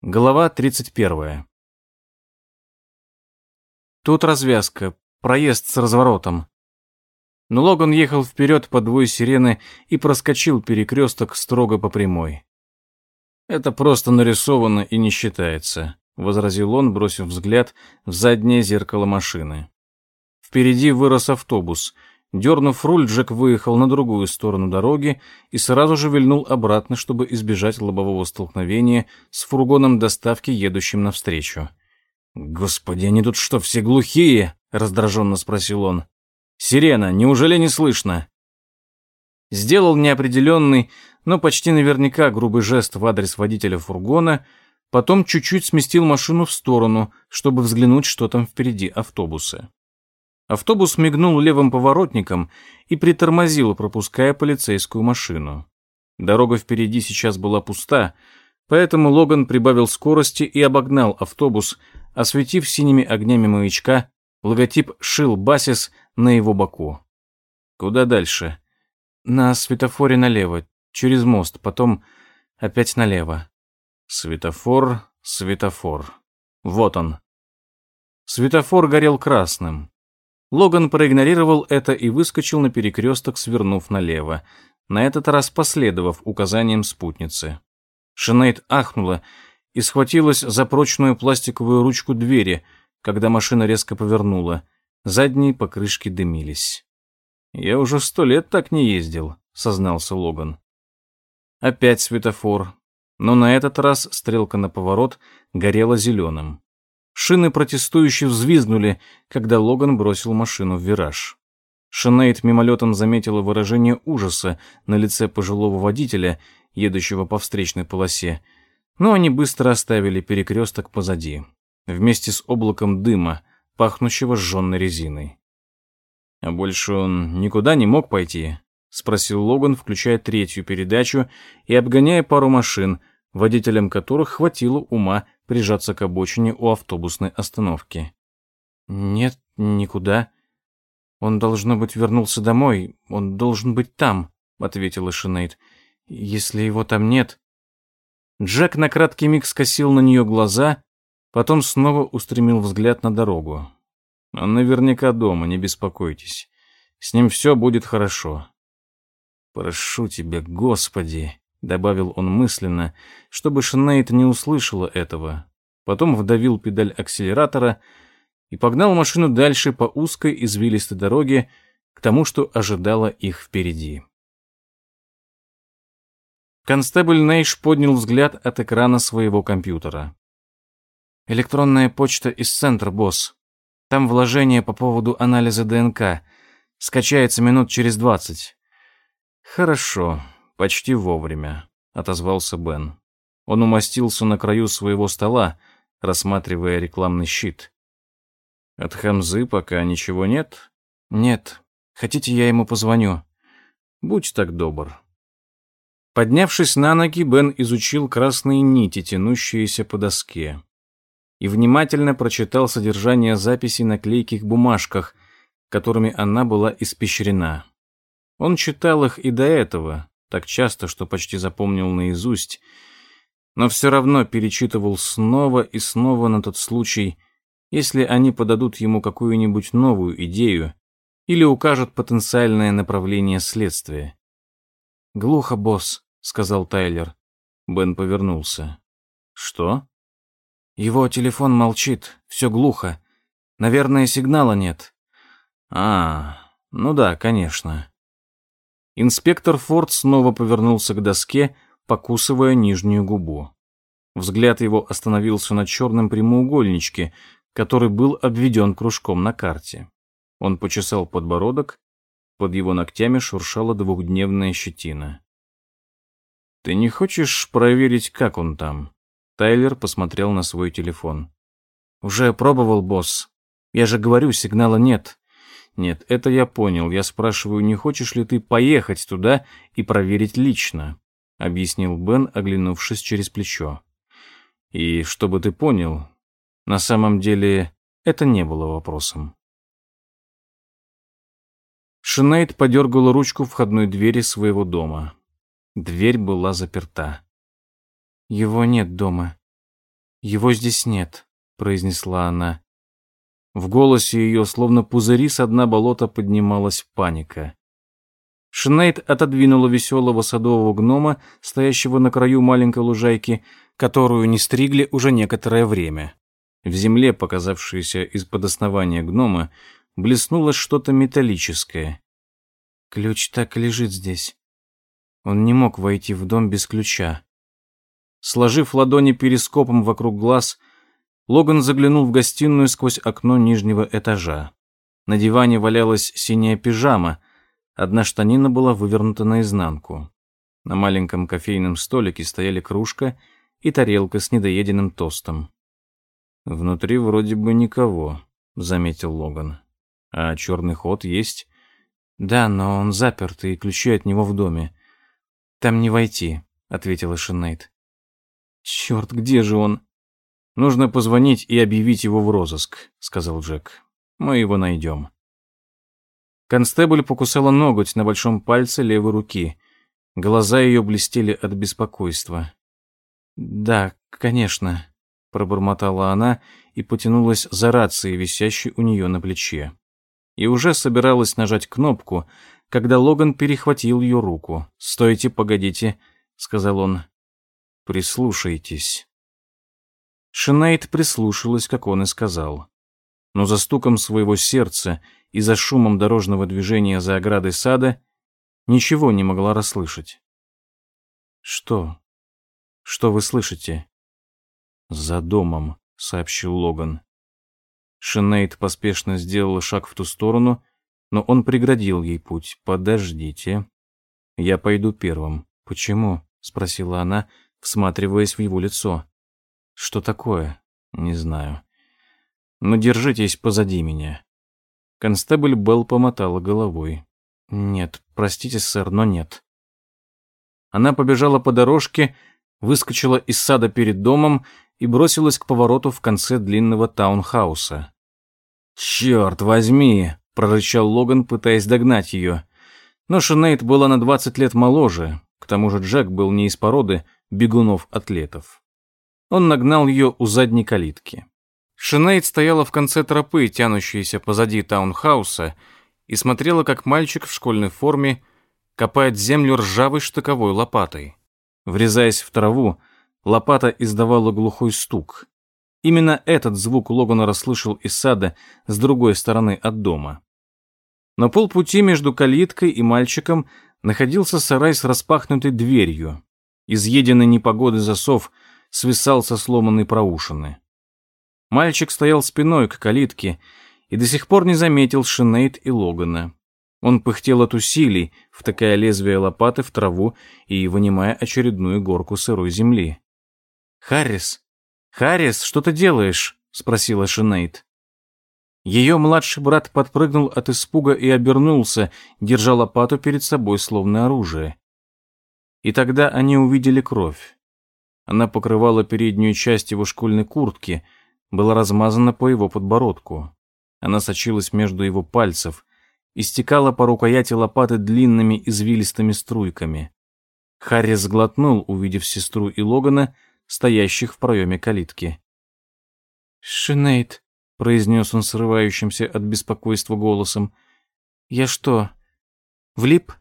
Глава 31. Тут развязка, проезд с разворотом. Но Логан ехал вперед по двое сирены и проскочил перекресток строго по прямой. «Это просто нарисовано и не считается», — возразил он, бросив взгляд в заднее зеркало машины. Впереди вырос автобус — Дернув руль, Джек выехал на другую сторону дороги и сразу же вильнул обратно, чтобы избежать лобового столкновения с фургоном доставки, едущим навстречу. «Господи, они тут что, все глухие?» — раздраженно спросил он. «Сирена, неужели не слышно?» Сделал неопределенный, но почти наверняка грубый жест в адрес водителя фургона, потом чуть-чуть сместил машину в сторону, чтобы взглянуть, что там впереди автобуса. Автобус мигнул левым поворотником и притормозил, пропуская полицейскую машину. Дорога впереди сейчас была пуста, поэтому Логан прибавил скорости и обогнал автобус, осветив синими огнями маячка логотип «Шил Басис» на его боку. Куда дальше? На светофоре налево, через мост, потом опять налево. Светофор, светофор. Вот он. Светофор горел красным. Логан проигнорировал это и выскочил на перекресток, свернув налево, на этот раз последовав указаниям спутницы. Шинейд ахнула и схватилась за прочную пластиковую ручку двери, когда машина резко повернула. Задние покрышки дымились. «Я уже сто лет так не ездил», — сознался Логан. Опять светофор, но на этот раз стрелка на поворот горела зеленым. Шины протестующе взвизгнули, когда Логан бросил машину в вираж. Шинейд мимолетом заметила выражение ужаса на лице пожилого водителя, едущего по встречной полосе, но они быстро оставили перекресток позади, вместе с облаком дыма, пахнущего сжженной резиной. «А больше он никуда не мог пойти?» — спросил Логан, включая третью передачу и обгоняя пару машин, водителям которых хватило ума прижаться к обочине у автобусной остановки. «Нет, никуда. Он, должно быть, вернулся домой. Он должен быть там», — ответила Шинейд. «Если его там нет...» Джек на краткий миг скосил на нее глаза, потом снова устремил взгляд на дорогу. «Он наверняка дома, не беспокойтесь. С ним все будет хорошо». «Прошу тебя, Господи!» — добавил он мысленно, чтобы Шинейд не услышала этого. Потом вдавил педаль акселератора и погнал машину дальше по узкой извилистой дороге к тому, что ожидало их впереди. Констебль Нейш поднял взгляд от экрана своего компьютера. «Электронная почта из центра, босс. Там вложение по поводу анализа ДНК. Скачается минут через двадцать». «Хорошо. «Почти вовремя», — отозвался Бен. Он умостился на краю своего стола, рассматривая рекламный щит. «От Хамзы пока ничего нет?» «Нет. Хотите, я ему позвоню?» «Будь так добр». Поднявшись на ноги, Бен изучил красные нити, тянущиеся по доске, и внимательно прочитал содержание записей на клейких бумажках, которыми она была испещрена. Он читал их и до этого, так часто, что почти запомнил наизусть, но все равно перечитывал снова и снова на тот случай, если они подадут ему какую-нибудь новую идею или укажут потенциальное направление следствия. «Глухо, босс», — сказал Тайлер. Бен повернулся. «Что?» «Его телефон молчит, все глухо. Наверное, сигнала нет». «А, ну да, конечно. Инспектор Форд снова повернулся к доске, покусывая нижнюю губу. Взгляд его остановился на черном прямоугольничке, который был обведен кружком на карте. Он почесал подбородок, под его ногтями шуршала двухдневная щетина. «Ты не хочешь проверить, как он там?» Тайлер посмотрел на свой телефон. «Уже пробовал, босс. Я же говорю, сигнала нет. Нет, это я понял. Я спрашиваю, не хочешь ли ты поехать туда и проверить лично? Объяснил Бен, оглянувшись через плечо. И чтобы ты понял, на самом деле это не было вопросом. Шинейд подергала ручку входной двери своего дома. Дверь была заперта. «Его нет дома. Его здесь нет, произнесла она. В голосе ее, словно пузыри с дна болота, поднималась паника. Шинейд отодвинула веселого садового гнома, стоящего на краю маленькой лужайки, которую не стригли уже некоторое время. В земле, показавшейся из-под основания гнома, блеснуло что-то металлическое. Ключ так и лежит здесь. Он не мог войти в дом без ключа. Сложив ладони перископом вокруг глаз, Логан заглянул в гостиную сквозь окно нижнего этажа. На диване валялась синяя пижама, одна штанина была вывернута наизнанку. На маленьком кофейном столике стояли кружка и тарелка с недоеденным тостом. «Внутри вроде бы никого», — заметил Логан. «А черный ход есть?» «Да, но он заперт, и ключи от него в доме. Там не войти», — ответила Шинейд. «Черт, где же он?» «Нужно позвонить и объявить его в розыск», — сказал Джек. «Мы его найдем». Констебль покусала ноготь на большом пальце левой руки. Глаза ее блестели от беспокойства. «Да, конечно», — пробормотала она и потянулась за рацией, висящей у нее на плече. И уже собиралась нажать кнопку, когда Логан перехватил ее руку. «Стойте, погодите», — сказал он. «Прислушайтесь». Шинейд прислушалась, как он и сказал. Но за стуком своего сердца и за шумом дорожного движения за оградой сада ничего не могла расслышать. «Что? Что вы слышите?» «За домом», — сообщил Логан. Шинейд поспешно сделала шаг в ту сторону, но он преградил ей путь. «Подождите. Я пойду первым». «Почему?» — спросила она, всматриваясь в его лицо. Что такое? Не знаю. Но держитесь позади меня. Констебль Белл помотала головой. Нет, простите, сэр, но нет. Она побежала по дорожке, выскочила из сада перед домом и бросилась к повороту в конце длинного таунхауса. «Черт возьми!» — прорычал Логан, пытаясь догнать ее. Но Шинейд была на двадцать лет моложе, к тому же Джек был не из породы бегунов-атлетов. Он нагнал ее у задней калитки. Шинейд стояла в конце тропы, тянущейся позади таунхауса, и смотрела, как мальчик в школьной форме копает землю ржавой штыковой лопатой. Врезаясь в траву, лопата издавала глухой стук. Именно этот звук Логан расслышал из сада с другой стороны от дома. На полпути между калиткой и мальчиком находился сарай с распахнутой дверью. Изъеденный непогодой засов — свисал со сломанной проушины. Мальчик стоял спиной к калитке и до сих пор не заметил Шинейд и Логана. Он пыхтел от усилий, втыкая лезвие лопаты в траву и вынимая очередную горку сырой земли. «Харрис! Харрис, что ты делаешь?» — спросила Шинейд. Ее младший брат подпрыгнул от испуга и обернулся, держа лопату перед собой словно оружие. И тогда они увидели кровь. Она покрывала переднюю часть его школьной куртки, была размазана по его подбородку. Она сочилась между его пальцев, истекала по рукояти лопаты длинными извилистыми струйками. Харри сглотнул, увидев сестру и Логана, стоящих в проеме калитки. «Шинейд», — произнес он срывающимся от беспокойства голосом, — «я что, влип?»